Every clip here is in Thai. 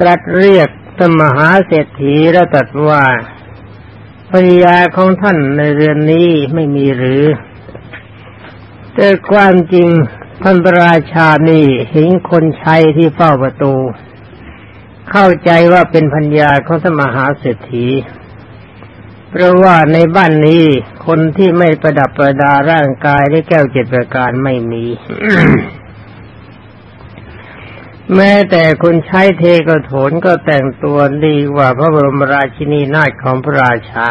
ตรัสเรียกธรรมหาเศรษฐีแล้วตรัสว่าภรรยาของท่านในเรือนนี้ไม่มีหรือ แต่ความจริงท่านพระราชานี่เห็นคนใช้ที่เฝ้าประตู เข้าใจว่าเป็นพัญญาของสมหาเศรษฐี เพราะว่าในบ้านนี้คนที่ไม่ประดับประดาร่างกายด้วยแก้วเจ็ดประการไม่มี แม้แต่คนใช้เทกโถนก็แต่งตัวดีกว่าพระบรมราชินีนาถของพระราชา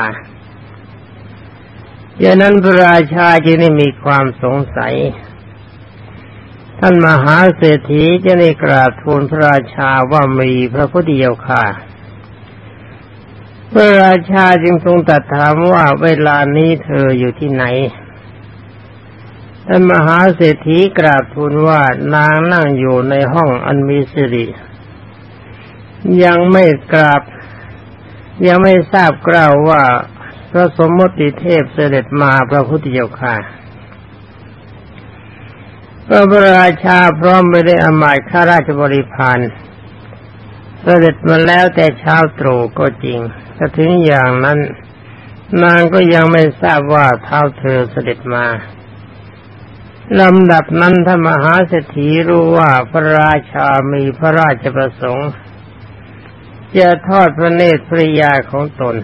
ดังนั้นพระราชาจึงได้มีความสงสัย ท่านมหาเศรษฐีจะได้กราบทูลพระราชาว่ามีพระพุทธเจ้าค่ะ พระราชาจึงทรงตรัสถามว่าเวลานี้เธออยู่ที่ไหน ท่านมหาเศรษฐีกราบทูลว่านางนั่งอยู่ในห้องอันมีสิริยังไม่กราบ ยังไม่ทราบกล่าวว่าพระสมมติเทพเสด็จมาพระพุทธเจ้าค่ะพระราชาพร้อมไม่ได้อมายข้าราชบริพารเสด็จมาแล้วแต่เช้าตรู่ก็จริงแต่ถึงอย่างนั้น นางก็ยังไม่ทราบว่าเท้าเธอเสด็จมา ลำดับนั้นท่านมหาเศรษฐีรู้ว่าพระราชามีพระราชประสงค์จะทอดพระเนตรภริยาของตน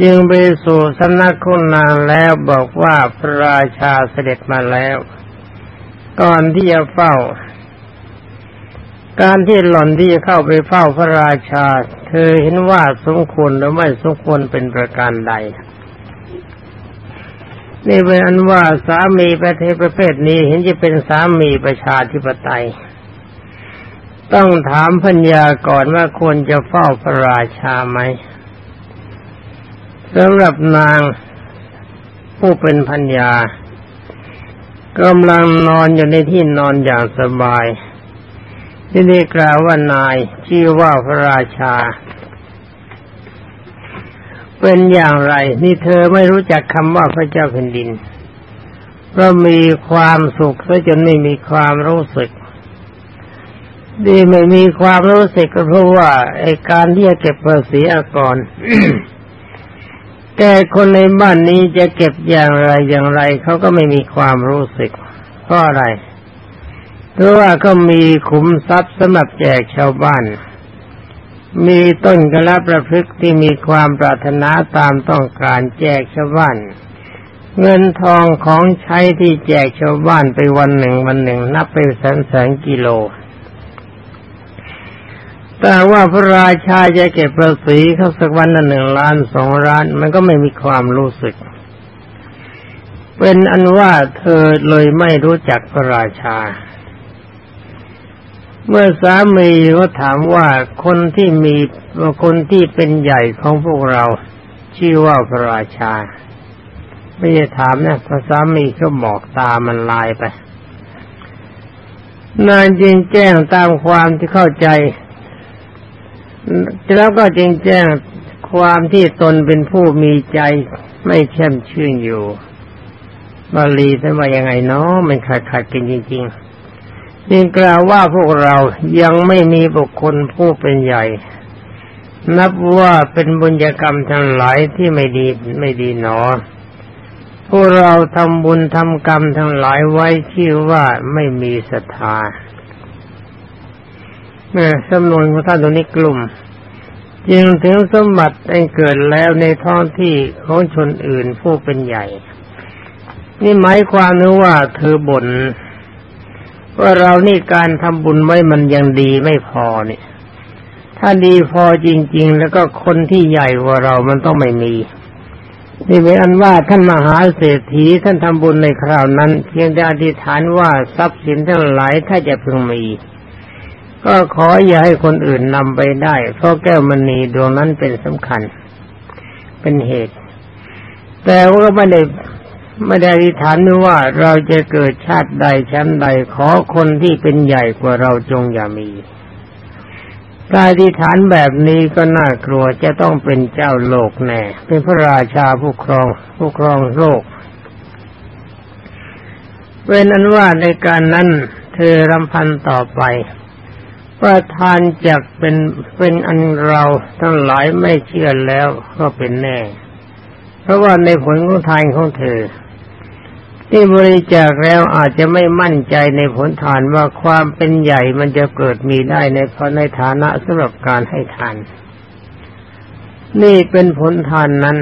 จึงไปสู่สำนักคุณนางแล้วบอกว่าพระราชาเสด็จมาแล้ว ก่อนที่จะเฝ้า การที่หล่อนที่จะเข้าไปเฝ้าพระราชา เธอเห็นว่าสมควรหรือไม่สมควรเป็นประการใด นี่เป็นอันว่าสามีประเทศประเภทนี้เห็นจะเป็นสามีประชาธิปไตย ต้องถามพัญญาก่อนว่าควรจะเฝ้าพระราชาไหมสำหรับนางผู้เป็นพัญญากำลังนอนอยู่ในที่นอนอย่างสบายที่ได้กล่าวว่านายชื่อว่าพระราชา เป็นอย่างไร นี่เธอไม่รู้จักคำว่าพระเจ้าแผ่นดินเพราะมีความสุขซะจนไม่มีความรู้สึกดีไม่มีความรู้สึกก็เพราะว่าไอการที่จะเก็บภาษีอากรแต่คนในบ้านนี้จะเก็บอย่างไรอย่างไรเขาก็ไม่มีความรู้สึกเพราะอะไร เพราะว่าก็มีขุมทรัพย์สำหรับแจกชาวบ้าน มีต้นกระประพฤกที่มีความปรารถนาตามต้องการแจกชาวบ้าน เงินทองของใช้ที่แจกชาวบ้านไปวันหนึ่งวันหนึ่ง นับไปแสนแสนกิโล แต่ว่าพระราชาจะเก็บภาษีเขาสักวันละหนึ่งล้านสองล้าน มันก็ไม่มีความรู้สึก เป็นอันว่าเธอเลยไม่รู้จักพระราชา เมื่อสามีก็ถามว่าคนที่มีคนที่เป็นใหญ่ของพวกเรา ชื่อว่าพระราชา ไม่ได้ถามนะพระสามีก็บอกตามันลายไป นานจริงแจ้งตามความที่เข้าใจ แล้วก็จริงแจ้งความที่ตนเป็นผู้มีใจไม่แช่มชื่นอยู่บาลีท่านว่ายังไงเนาะมันขาดขาดกันจริง ๆ จึงกล่าวว่าพวกเรายังไม่มีบุคคลผู้เป็นใหญ่ นับว่าเป็นบุญกรรมทั้งหลายที่ไม่ดีไม่ดีหนอ พวกเราทำบุญทำกรรมทั้งหลายไว้ชื่อว่าไม่มีศรัทธาเมื่อสำนวนของท่านตรงนี้กลุ่มจึงถึงสมบัติได้เกิดแล้วในท้องที่ของชนอื่นผู้เป็นใหญ่ นี่หมายความนึกว่าเธอบ่น ว่าเรานี่การทำบุญไว้มันยังดีไม่พอเนี่ย ถ้าดีพอจริง ๆ แล้วก็คนที่ใหญ่กว่าเรามันต้องไม่มีนี่เป็นอันว่าท่านมหาเศรษฐีท่านทำบุญในคราวนั้น เพียงแต่อธิษฐานว่าทรัพย์สินทั้งหลายถ้าจะพึงมี ก็ขออย่าให้คนอื่นนำไปได้ เพราะแก้วมณีดวงนั้นเป็นสำคัญ เป็นเหตุ แต่ว่าก็ไม่ได้ ไม่ได้อธิษฐานว่าเราจะเกิดชาติใดชั้นใดขอคนที่เป็นใหญ่กว่าเราจงอย่ามีการอธิษฐานแบบนี้ก็น่ากลัวจะต้องเป็นเจ้าโลกแน่ เป็นพระราชาผู้ครองผู้ครองโลกเป็นอันว่าในการนั้นเธอรำพันต่อไปว่าทานจักเป็นเป็นอันเราทั้งหลายไม่เชื่อแล้วก็เป็นแน่ เพราะว่าในผลของทานของเธอ ที่บริจาคแล้วอาจจะไม่มั่นใจในผลทานว่าความเป็นใหญ่มันจะเกิดมีได้ในพระในฐานะสำหรับการให้ทาน นี่เป็นผลทานนั้น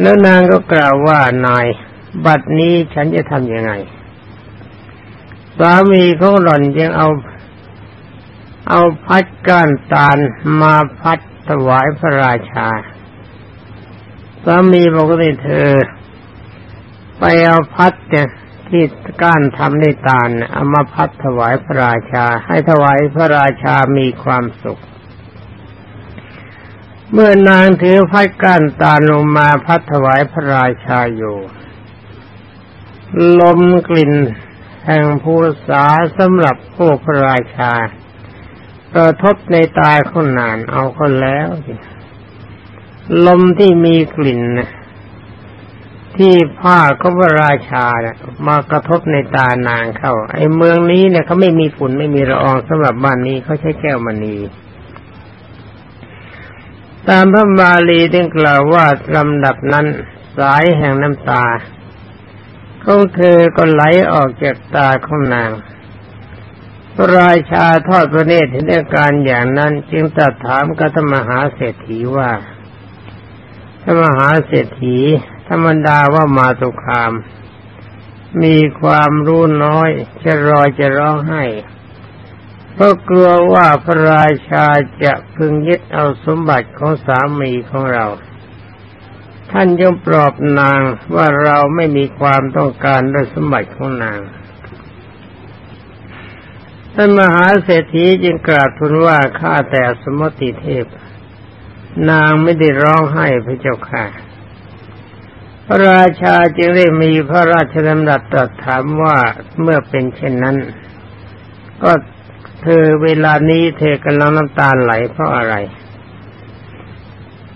แล้วนางก็กล่าวว่านาย บัดนี้ฉันจะทำยังไงสามีเขาหล่อนยังเอา เอาพัดก้านตาลมาพัดถวายพระราชาสามีบอกว่าเธอ ไปเอาพัดเนี่ยที่ก้านทำในตาลเอามาพัดถวายพระราชา ให้ถวายพระราชามีความสุข เมื่อนางถือพัดก้านตาลลงมาพัดถวายพระราชาอยู่ ลมกลิ่นแห่งภูษาสำหรับพวกพระราชากระทบในตาคนนานเอาคนแล้ว ลมที่มีกลิ่นนะ ที่ผ้าของพระราชาเนี่ยมากระทบในตานางเข้า ไอ้เมืองนี้เนี่ยเขาไม่มีฝุ่นไม่มีละอองสำหรับบ้านนี้เขาใช้แก้วมณีตามพระบาลีได้กล่าวว่าลำดับนั้นสายแห่งน้ำตาของเธอก็ไหลออกจากตาของนางพระราชาทอดพระเนตรเห็นอาการอย่างนั้น จึงตรัสถามกับธรรมหาเศรษฐีว่าธรรมหาเศรษฐี ธรรมดาว่ามาตุคาม มีความรู้น้อย จะรอจะร้องไห้เพราะกลัวว่าพระราชาจะพึงยึดเอาสมบัติของสามีของเรา ท่านยงปลอบนางว่าเราไม่มีความต้องการด้วยสมบัติของนางท่านมหาเศรษฐีจึงกราบทูลว่าข้าแต่สมมติเทพ นางไม่ได้ร้องไห้พระเจ้าค่ะ พระราชาจึงได้มีพระราชดำรัสตรัสถามว่าเมื่อเป็นเช่นนั้น ก็เธอเวลานี้เธอกำลังน้ำตาไหลเพราะอะไร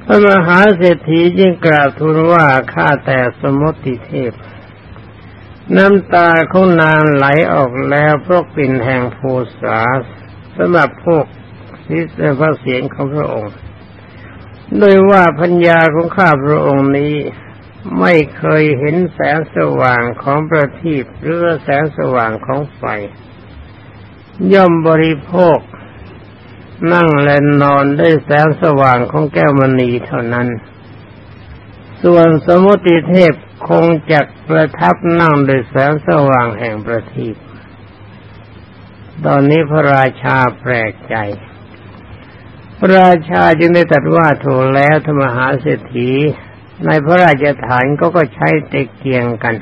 พระมหาเศรษฐีจึงกราบทูลว่าข้าแต่สมมติเทพ น้ำตาของนางไหลออกแล้วเพราะกลิ่นแห่งภูษาสำหรับพวกที่พระเสียงของพระองค์ โดยว่าพัญญาของข้าพระองค์นี้ ไม่เคยเห็นแสงสว่างของประทีปหรือแสงสว่างของไฟ ย่อมบริโภค นั่งและนอนได้แสงสว่างของแก้วมณีเท่านั้น ส่วนสมุติเทพคงจะประทับนั่งด้วยแสงสว่างแห่งประทีปตอนนี้พระราชาแปลกใจ พระราชาจึงได้ตรัสว่าถูกแล้วธรรมหาเศรษฐี ในพระราชฐานก็ก็ใช้เตะเกียงกัน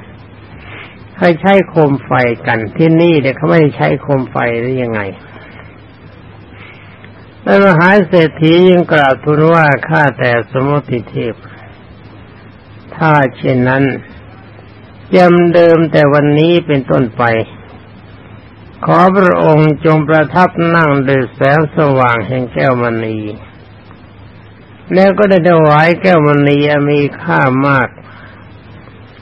ให้ใช้โคมไฟกันที่นี่เด็กเขาไม่ใช้โคมไฟหรือยังไงพระมหาเศรษฐียังกล่าวทูลว่าข้าแต่สมุติเทพ ถ้าเช่นนั้นจำเดิมแต่วันนี้เป็นต้นไป ขอพระองค์จงประทับนั่งด้วยแสงสว่างแห่งแก้วมณี แล้วก็ได้ถวายแก้วมณีมีค่ามาก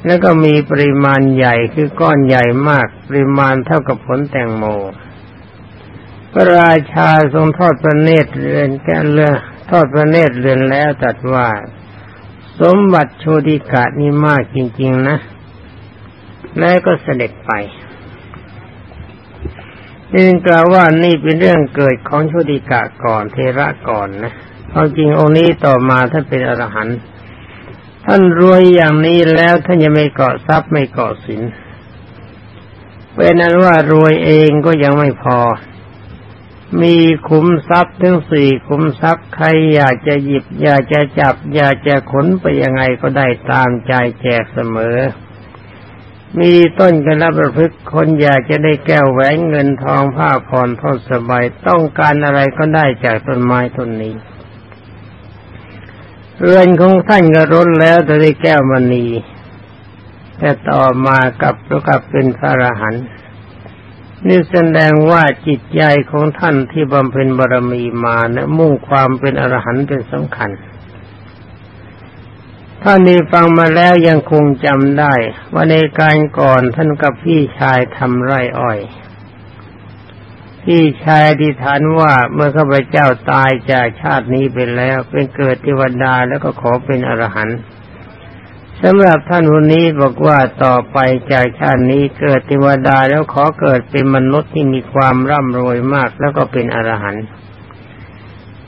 แล้วก็มีปริมาณใหญ่คือก้อนใหญ่มาก ปริมาณเท่ากับผลแตงโม พระราชาทรงทอดพระเนตรเรือนแก้เรือทอดพระเนตรเรือนแล้วตัดว่า สมบัติโชติกะนี่มากจริง ๆนะ แล้วก็เสด็จไปนี่กล่าวว่านี่เป็นเรื่องเกิดของโชติกะก่อนเทระก่อนนะ ความจริงองค์นี้ต่อมาท่านเป็นอรหันต์ท่านรวยอย่างนี้แล้วท่านยังไม่เกาะทรัพย์ไม่เกาะสินเป็นนั้นว่ารวยเองก็ยังไม่พอ มีขุมทรัพย์ทั้งสี่ขุมทรัพย์ใครอยากจะหยิบ อยากจะจับ อยากจะขนไปยังไงก็ได้ตามใจแจกเสมอ มีต้นกันรับประพฤกคนอยากจะได้แก้วแหวนเงินทองผ้าผ่อนทอดสบายต้องการอะไรก็ได้จากต้นไม้ต้นนี้ เรือนของท่านก็ร้นแล้วแต่ได้แก้วมณีแต่ต่อมากับประกับเป็นพระอรหันต์นี่แสดงว่าจิตใจของท่านที่บำเพ็ญบารมีมาเนะมุ่งความเป็นอรหันต์เป็นสำคัญท่านนี้ฟังมาแล้วยังคงจำได้ ว่าในการก่อนท่านกับพี่ชายทำไร่อ้อย พี่ชายอธิษฐานว่าเมื่อข้าพเจ้าตายจากชาตินี้ไปแล้ว เป็นเกิดเทวดาแล้วก็ขอเป็นอรหันต์สำหรับท่านคนนี้บอกว่าต่อไปจากชาตินี้เกิดเทวดาแล้วขอเกิดเป็นมนุษย์ที่มีความร่ำรวยมากแล้วก็เป็นอรหันต์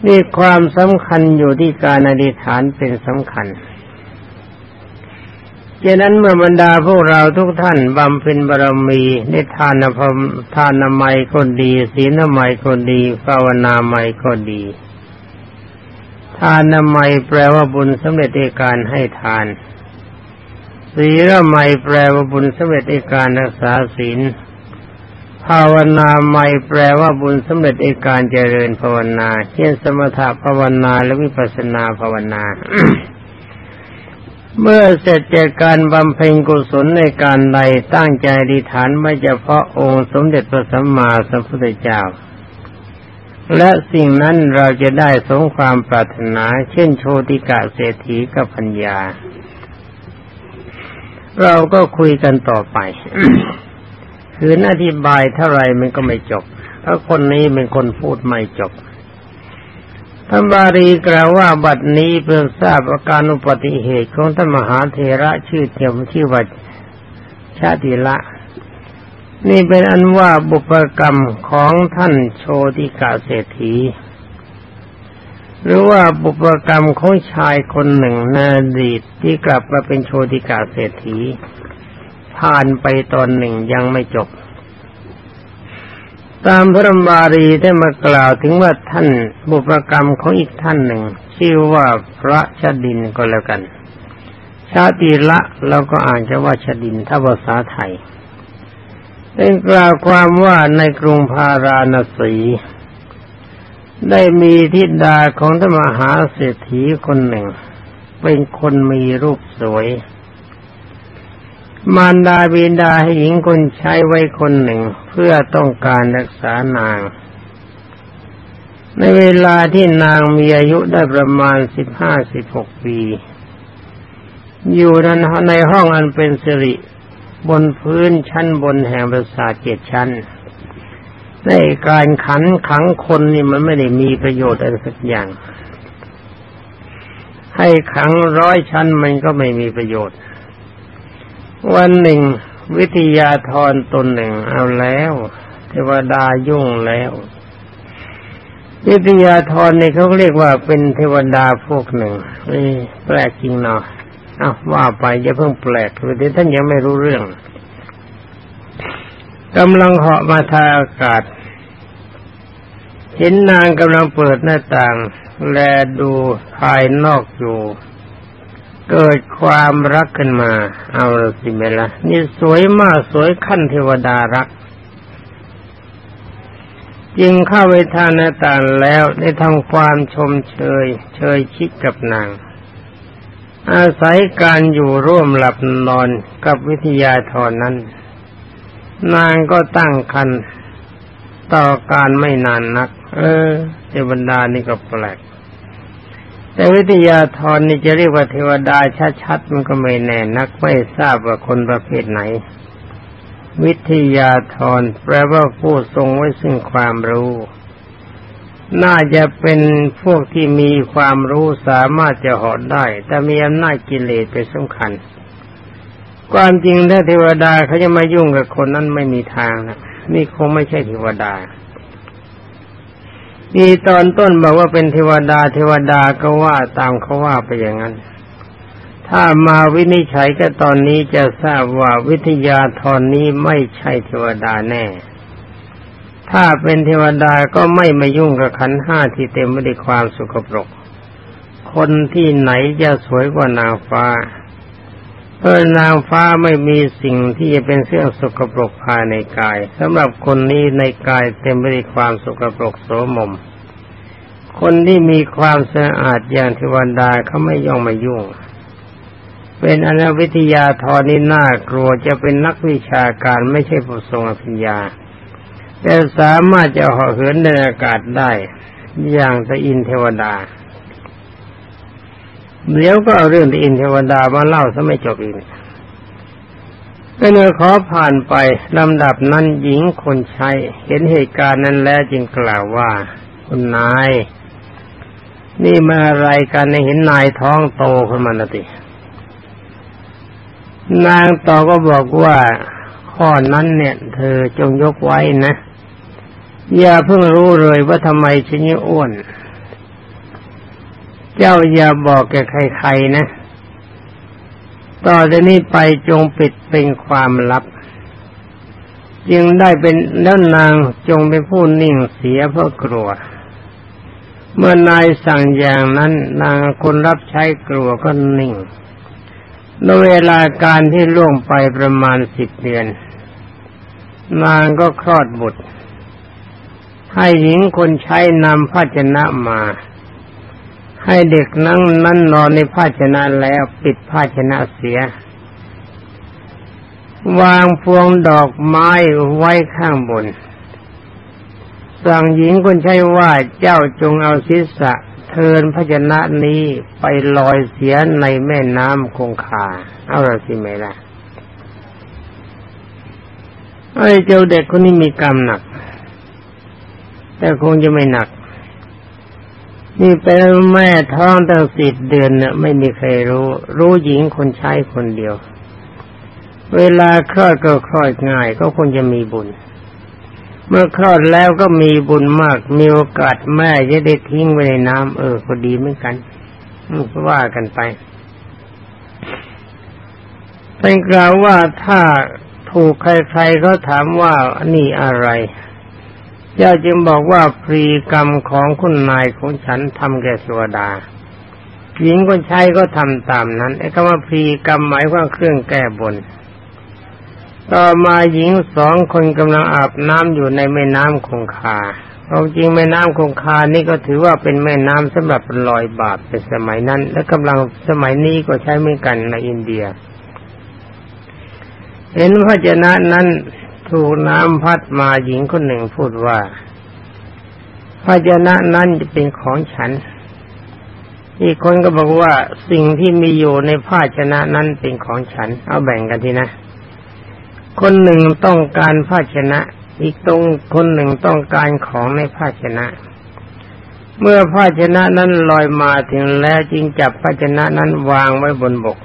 นี่ความสำคัญอยู่ที่การอธิษฐานเป็นสำคัญ ฉะนั้นเมื่อบรรดาพวกเราทุกท่านบำเพ็ญบารมีในทานพรทานนามัยคนดี ศีลนามัยคนดีภาวนาไมัยคนดี ทานนามัยแปลว่าบุญสำเร็จในการให้ทาน ศีลนามัยแปลว่าบุญสำเร็จในการรักษาศีล ภาวนาไมัยแปลว่าบุญสำเร็จในการเจริญภาวนา เช่นสมถะภาวนาและวิปัสสนาภาวนา เมื่อเสร็จจากการบำเพ็ญกุศลในการใดตั้งใจดีฐานไม่เฉพาะองค์สมเด็จพระสัมมาสัมพุทธเจ้า และสิ่งนั้นเราจะได้สมความปรารถนา เช่นโชติกะเศรษฐีกับพัญญา เราก็คุยกันต่อไป คืออธิบายเท่าไรมันก็ไม่จบ เพราะคนนี้เป็นคนพูดไม่จบ ท่านบารีกล่าวว่าบัดนี้เพิ่งทราบอาการอุบัติเหตุของท่านมหาเทระชื่อเทียมชื่อว่าชาติละ นี่เป็นอันว่าบุพกรรมของท่านโชติกาเศรษฐี หรือว่าบุพกรรมของชายคนหนึ่งนาดีตที่กลับมาเป็นโชติกาเศรษฐีผ่านไปตอนหนึ่งยังไม่จบ ตามพระบารีได้มากล่าวถึงว่าท่านบุพกรรมของอีกท่านหนึ่ง ชื่อว่าพระชดินก็แล้วกัน ชาติละเราก็อ่านจะว่าชดินถ้าภาษาไทยเป็นกล่าวความว่าในกรุงพาราณสีได้มีทิดาของธรรมหาเศรษฐีคนหนึ่ง เป็นคนมีรูปสวย มารดาบิดาให้หญิงคนใช้ไว้คนหนึ่งเพื่อต้องการรักษานาง ในเวลาที่นางมีอายุได้ประมาณสิบห้าสิบหกปี อยู่นั้นในห้องอันเป็นสิริบนพื้นชั้นบนแห่งปราสาทเจ็ดชั้นในการขันขังคนนี่มันไม่ได้มีประโยชน์อะไรสักอย่าง ให้ขังร้อยชั้นมันก็ไม่มีประโยชน์ วันหนึ่ง วิทยาธรตนหนึ่งเอาแล้ว เทวดายุ่งแล้ว วิทยาธรนี่เขาเรียกว่าเป็นเทวดาพวกหนึ่งนี่แปลกจริงเนาะเอาว่าไปอย่าเพิ่งแปลกเลยท่านยังไม่รู้เรื่องกำลังเหาะมาทางอากาศ เห็นนางกำลังเปิดหน้าต่าง แลดูภายนอกอยู่ เกิดความรักขึ้นมา เอาสิเมละนี่สวยมากสวยขั้นเทวดารัก จึงเข้าไปทานน้าต่างแล้วได้ทำความชมเชย เชยชิดกับนาง อาศัยการอยู่ร่วมหลับนอนกับวิทยาธรนั้น นางก็ตั้งคันต่อการไม่นานนัก เออเทวดานี่ก็แปลก แต่วิทยาธรนี่จะเรียกว่าเทวดาชัดๆมันก็ไม่แน่นักไม่ทราบว่าคนประเภทไหน วิทยาธรแปลว่าผู้ทรงไว้ซึ่งความรู้ น่าจะเป็นพวกที่มีความรู้สามารถจะหอดได้ แต่มีอำนาจกิเลสเป็นสำคัญ ความจริงถ้าเทวดาเขาจะมายุ่งกับคนนั้นไม่มีทางนะนี่คงไม่ใช่เทวดา มีตอนต้นบอกว่าเป็นเทวดาเทวดาก็ว่าตามเขาว่าไปอย่างนั้น ถ้ามาวินิจฉัยก็ตอนนี้จะทราบว่าวิทยาธรนี้ไม่ใช่เทวดาแน่ ถ้าเป็นเทวดาก็ไม่มายุ่งกับขันห้าที่เต็มไปด้วยความสุขปรก คนที่ไหนจะสวยกว่านางฟ้า เพราะนางฟ้าไม่มีสิ่งที่จะเป็นเสื่องสกปรกภายในกายสำหรับคนนี้ในกายเต็มไปด้วยความสกปรกโสมม คนที่มีความสะอาดอย่างเทวดาเขาไม่ย่องมายุ่ง เป็นอนาวิทยาทอนี่น่ากลัวจะเป็นนักวิชาการไม่ใช่ผู้ทรงอภิญญา แต่สามารถจะหาะเหินในอากาศได้ อย่างตะอินเทวดา เดี๋ยวก็เอาเรื่องตีอินเทวดามาเล่าซะไม่จบอีกก็เลยขอผ่านไปลำดับนั้นหญิงคนใช้เห็นเหตุการณ์นั้นแล้วจึงกล่าวว่า คุณนาย นี่มาอะไรกันเห็นนายท้องโตขึ้นมานะตินางต่อก็บอกว่าข้อนั้นเนี่ย เธอจงยกไว้นะ อย่าเพิ่งรู้เลยว่าทำไมฉันยิ่อ้วน เจ้าอย่าบอกแกใครๆนะ ต่อจากนี้ไปจงปิดเป็นความลับ จึงได้เป็นแล้วนางจงเป็นผู้นิ่งเสียเพราะกลัว เมื่อนายสั่งอย่างนั้นนางคนรับใช้กลัวก็นิ่งในเวลาการที่ล่วงไปประมาณสิบเดือน นางก็คลอดบุตร ให้หญิงคนใช้นำภาชนะมา ให้เด็กนั่งนั่นนอนในภาชนะแล้วปิดภาชนะเสีย วางพวงดอกไม้ไว้ข้างบน สั่งหญิงคนใช้ว่าเจ้าจงเอาศีรษะเทินพจนะนี้ไปลอยเสียในแม่น้ำคงคา เอาละสิไหมล่ะไอ้เจ้าเด็กคนนี้มีกรรมหนัก แต่คงจะไม่หนัก นี่เป็นแม่ท้องตั้งสิบเดือนเนะ่ะไม่มีใครรู้ รู้หญิงคนใช้คนเดียว เวลาคลอดก็คลอดง่าย ก็คงจะมีบุญ เมื่อคลอดแล้วก็มีบุญมาก มีโอกาสแม่จะได้ทิ้งไว้ในน้ำเออก็ดีเหมือนกันก็ว่ากันไปเป็นกล่าวว่าถ้าถูกใครๆเขาถามว่านี่อะไร เจ้าจึงบอกว่าพรีกรรมของคุณนายของฉันทำแก่สวดาหญิงคนใช้ก็ทำตามนั้นไอ้คำว่าพรีกรรมหมายว่าเครื่องแก้บน ต่อมาหญิงสองคนกำลังอาบน้ำอยู่ในแม่น้ำคงคาควาจริงแม่น้ำคงคานี่ก็ถือว่าเป็นแม่น้ำสำหรับลอยบาปเป็นสมัยนั้น และกำลังสมัยนี้ก็ใช้เหมือนกันในอินเดีย เห็นพระเจนะนั้น ถูกน้ำพัดมาหญิงคนหนึ่งพูดว่าพระเจนะนั้นจะเป็นของฉัน อีกคนก็บอกว่าสิ่งที่มีอยู่ในภาชนะนั้นเป็นของฉัน เอาแบ่งกันทีนะ คนหนึ่งต้องการภาชนะ อีกตรงคนหนึ่งต้องการของในภาชนะ เมื่อภาชนะนั้นลอยมาถึงแล้วจึงจับภาชนะนั้นวางไว้บนบก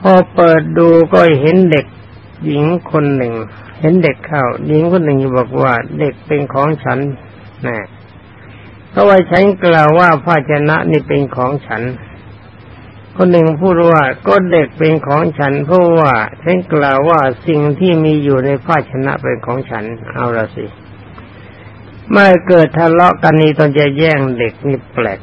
พอเปิดดูก็เห็นเด็ก หญิงคนหนึ่ง เห็นเด็กเข้าหญิงคนหนึ่งบอกว่าเด็กเป็นของฉันนะเพราะว่าฉันกล่าวว่าภาชนะนี่เป็นของฉัน คนหนึ่งพูดว่าก็เด็กเป็นของฉัน เพราะว่าฉันกล่าวว่าสิ่งที่มีอยู่ในภาชนะเป็นของฉัน เอาละสิเมื่อเกิดทะเลาะกันนี้ตอนจะแย่งเด็กนี่แปลก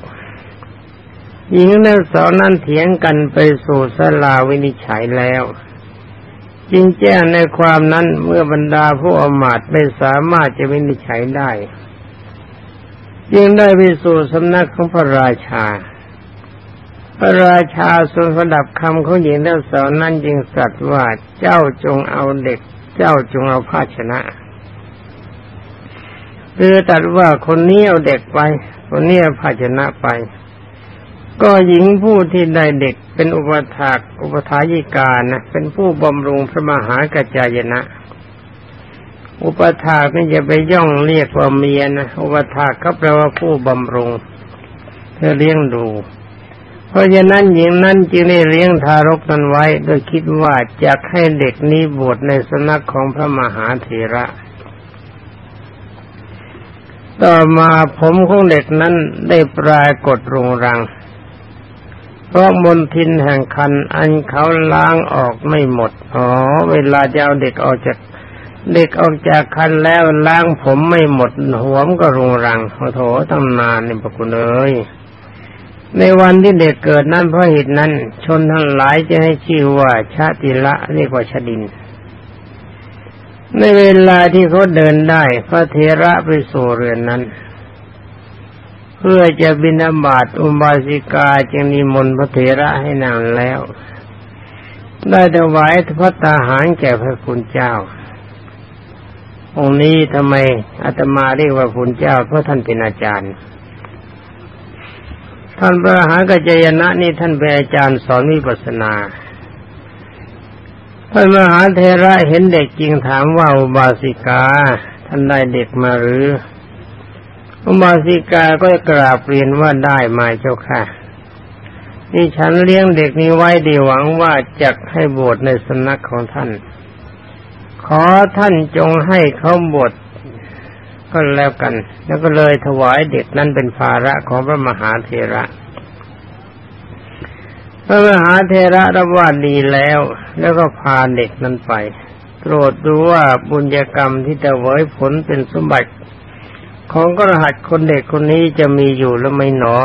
หญิงนักสอนนั้นเถียงกันไปสู่สลาวินิจฉัยแล้ว จริงแจ้งในความนั้นเมื่อบรรดาผู้อมาตไม่สามารถจะวินิจฉัยได้ จึงได้ไปสู่สำนักของพระราชา พระราชาทรงสดับคำของหญิงทั้งสองนั้นจึงสัตว์ว่าเจ้าจงเอาเด็ก เจ้าจงเอาภาชนะเรือตัดว่าคนนี้เอาเด็กไป คนนี้เอาภาชนะไป ก็หญิงผู้ที่ได้เด็กเป็นอุปถากอุปถายิกานะเป็นผู้บำรุงพระมหากระจายนะ อุปถากนี่จะไปย่องเรียกว่าเมียนะอุปถากก็แปลว่าผู้บำรุงเพื่อเลี้ยงดู เพราะฉะนั้นหญิงนั้นจึงได้เลี้ยงทารกนั้นไว้ โดยคิดว่าจะให้เด็กนี้บวชในสนักของพระมหาเถระต่อมาผมของเด็กนั้นได้ปรากฏรุงรัง เพราะมนทินแห่งคันอันเขาล้างออกไม่หมด อ๋อ เวลาจะเอาเด็กออกจาก เด็กออกจากคันแล้วล้างผมไม่หมด หัวมก็รุงรังโอ้โถตั้งนานนี่ปะคุณเอ้ยในวันที่เด็กเกิดนั้นเพราะเหตุนั้น ชนทั้งหลายจะให้ชื่อว่าชาติละเรียกว่าชดิน ในเวลาที่เขาเดินได้ พระเทระไปสู่เรือนนั้น เพื่อจะบินาบาตอุบาสิกาจึงนิมนต์พระเทระให้นางแล้ว ได้ถวายพระตาหารแก่พระคุณเจ้า องค์นี้ทำไมอาตมาเรียกว่าคุณเจ้า เพราะท่านเป็นอาจารย์ ท่านพระหากัจยนะนี่ท่านเป็นอาจารย์สอนวิปัสนาท่านมหาเทระเห็นเด็กจริงถามว่าอุบาสิกา ท่านได้เด็กมาหรือ อุบาสิกาก็กราบเรียนว่าได้มาเจ้าค่ะ นี่ฉันเลี้ยงเด็กนี้ไว้ดีหวังว่าจะให้บวชในสนักของท่าน ขอท่านจงให้เขาบวชก็แล้วกัน แล้วก็เลยถวายเด็กนั้นเป็นภาระของพระมหาเทระ พระมหาเทระรับว่าดีแล้ว แล้วก็พาเด็กนั้นไปตรวจดูว่าบุญญกรรมที่จะไว้ผลเป็นสมบัติ ของกระหัตคนเด็กคนนี้จะมีอยู่แล้วไม่หนอ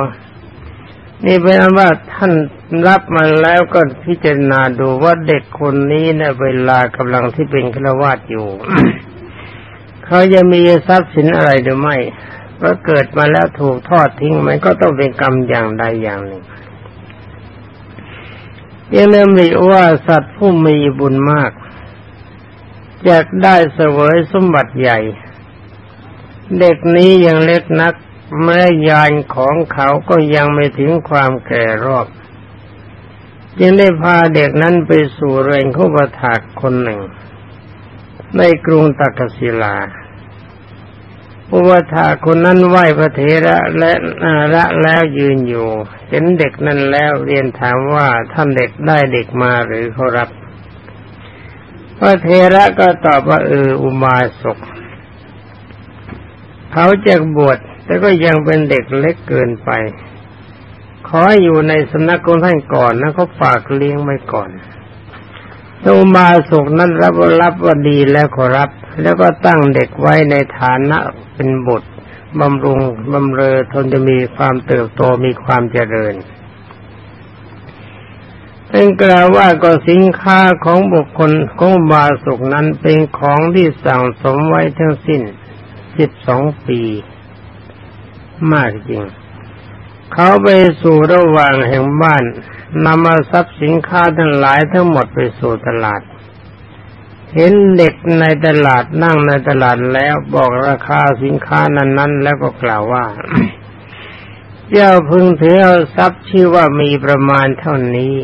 นี่เป็นอันว่าท่านรับมาแล้วก็พิจารณาดูว่าเด็กคนนี้เนเวลากำลังที่เป็นฆราวาสอยู่ เขาจะมีทรัพย์สินอะไรหรือไม่เพราเกิดมาแล้วถูกทอดทิ้งมันก็ต้องเป็นกรรมอย่างใดอย่างหนึ่งยังเริ่มรีว่าสัตว์ผู้มีบุญมากจะได้เสวยสมบัติใหญ่ เด็กนี้ยังเล็กนักแม้ยานของเขาก็ยังไม่ถึงความแก่รอบจึงได้พาเด็กนั้นไปสู่เรือนขุปถากคนหนึ่ง ในกรุงตักศิลาอุปถาคนนั้นไหวพระเถระและระแล้วยืนอยู่ เห็นเด็กนั้นแล้วเรียนถามว่าท่านเด็กได้เด็กมาหรือเขารับ พระเถระก็ตอบว่าเอออุมาสก เขาจะบวชแต่ก็ยังเป็นเด็กเล็กเกินไป ขออยู่ในสำนักของท่านก่อนนะเขาฝากเลี้ยงไว้ก่อนอุมาสุกนั้นรับรับว่าดีแล้วขอรับ แล้วก็ตั้งเด็กไว้ในฐานะเป็นบุตรบำรุงบำเรอทนจะมีความเติบโตมีความเจริญเป็นกล่าวว่าก็สินค้าของบุคคลของบาสุกนั้นเป็นของที่สั่งสมไว้ทั้งสิ้น สิบสองปี มากจริง เขาไปสู่ระหว่างแห่งบ้านนำมาทรัพย์สินค้าทั้งหลายทั้งหมดไปสู่ตลาด เห็นเด็กในตลาดนั่งในตลาดแล้วบอกราคาสินค้านั้น ๆ แล้วก็กล่าวว่า เจ้าพึงถือเอาทรัพย์ชื่อว่ามีประมาณเท่านี้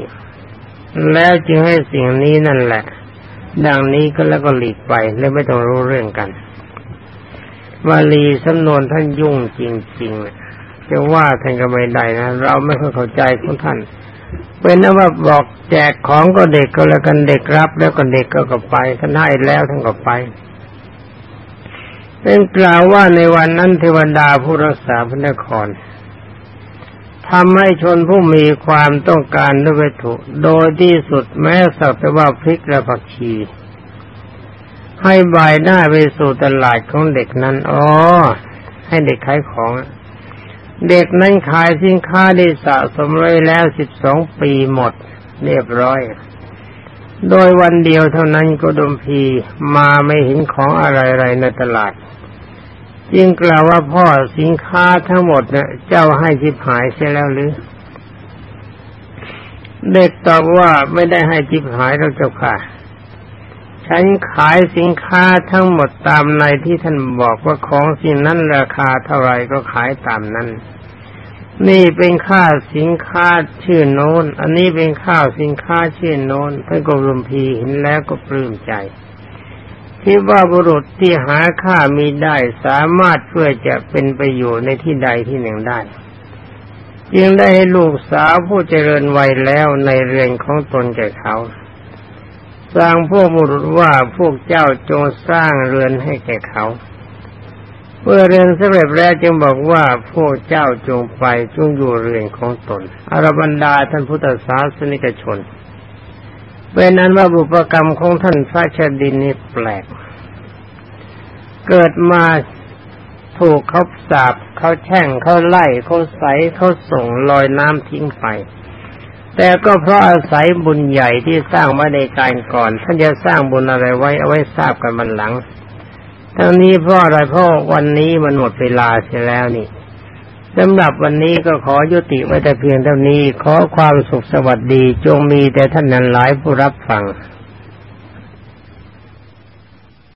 แล้วจึงให้สิ่งนี้นั่นแหละ ดังนี้ก็แล้วก็หลีกไปแล้วไม่ต้องรู้เรื่องกัน วาลีสำนวนท่านยุ่งจริงๆจะว่าท่านก็ไม่ได้นะ เราไม่ค่อยเข้าใจของท่าน เป็นนว่าบอกแจกของก็เด็กก็แล้วกันเด็กรับ แล้วก็เด็กก็ก็ไปท่านให้แล้วท่านก็ไปเป็นกล่าวว่าในวันนั้นเทวดาผู้รักษาพระนครทำให้ชนผู้มีความต้องการด้วยวัตถุ โดยที่สุดแม้สักแต่ว่าพริกและผักชี ให้บายหน้าไปสู่ตลาดของเด็กนั้นอ๋อให้เด็กขายของ เด็กนั้นขายสินค้าได้สะสมไว้แล้วสิบสองปีหมด เรียบร้อย โดยวันเดียวเท่านั้นก็ดมพีมาไม่เห็นของอะไรๆในตลาดจึงกล่าวว่าพ่อสินค้าทั้งหมดเนี่ยเจ้าให้จิบหายใช่แล้วหรือ เด็กตอบว่าไม่ได้ให้จิบหายแล้วเจ้าค่ะ ฉันขายสินค้าทั้งหมดตามในที่ท่านบอกว่าของสิ่งนั้นราคาเท่าไรก็ขายตามนั้น นี่เป็นค่าสินค้าชื่อโน้น อันนี้เป็นข้าวสินค้าชื่อโน้นท่านก็รุมพีเห็นแล้วก็ปลื้มใจคิดว่าบุรุษที่หาค่ามีได้สามารถเพื่อจะเป็นประโยชน์ในที่ใดที่หนึ่งได้จึงได้ให้ลูกสาวผู้เจริญวัยแล้วในเรือนของตนแก่เขา สร้างพวกบุรุษว่าพวกเจ้าจงสร้างเรือนให้แก่เขาเมื่อเรียนสำเร็จแล้วจึงบอกว่าพวกเจ้าจงไปจงอยู่เรือนของตนอรบรรดาท่านพุทธศาสนิกชน เป็นนั้นว่าบุพกรรมของท่านพระชดินนี่แปลก เกิดมาถูกเขาสาบเขาแช่งเขาไล่เขาใสเขาส่งลอยน้ำทิ้งไป แต่ก็เพราะอาศัยบุญใหญ่ที่สร้างไว้ในการก่อน ท่านจะสร้างบุญอะไรไว้เอาไว้ทราบกันมันหลังทั้งนี้เพราะอะไรเพราะวันนี้มันหมดเวลาเสียแล้วนี่สำหรับวันนี้ก็ขอยุติไว้แต่เพียงเท่านี้ ขอความสุขสวัสดีจงมีแต่ท่านนั้นหลายผู้รับฟัง